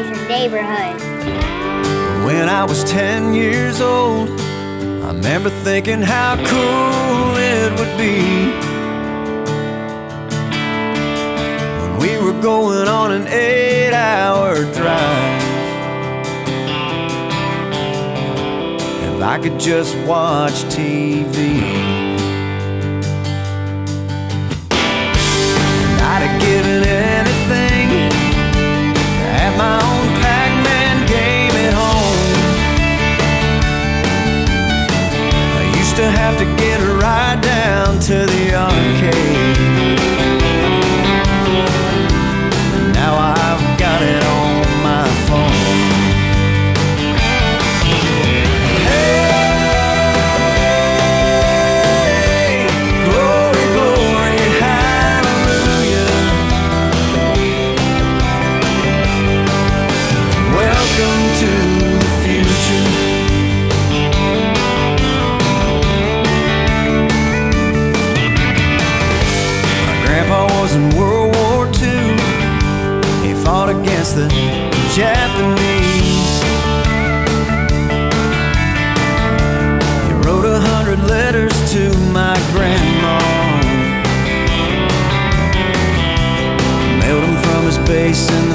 neighborhood. When I was 10 years old, I remember thinking how cool it would be. When we were going on an eight hour drive. If I could just watch TV. okay. fought against the Japanese. He wrote a hundred letters to my grandma. Mailed them from his base in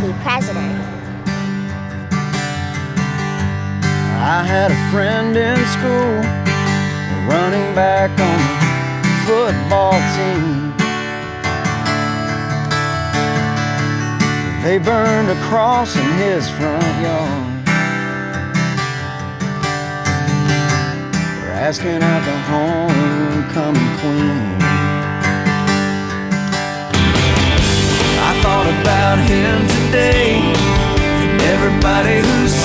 President. I had a friend in school, running back on the football team. They burned a cross in his front yard. asking out the homecoming queen. I thought about him day. Everybody who's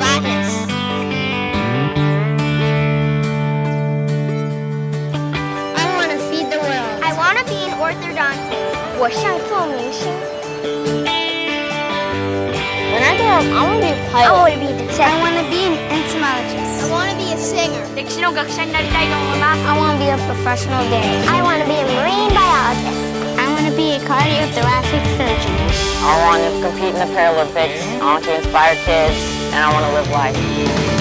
gladness. I want to feed the world. I want to be an orthodontist. When I grow up, I want to be a pilot. I want to be a detective. I want to be an entomologist. I want to be a singer. I want to be a professional dancer. I want to be a marine biologist. I want to be a cardiothoracic surgeon. I want to compete in the Paralympics. I want to inspire kids and I want to live life.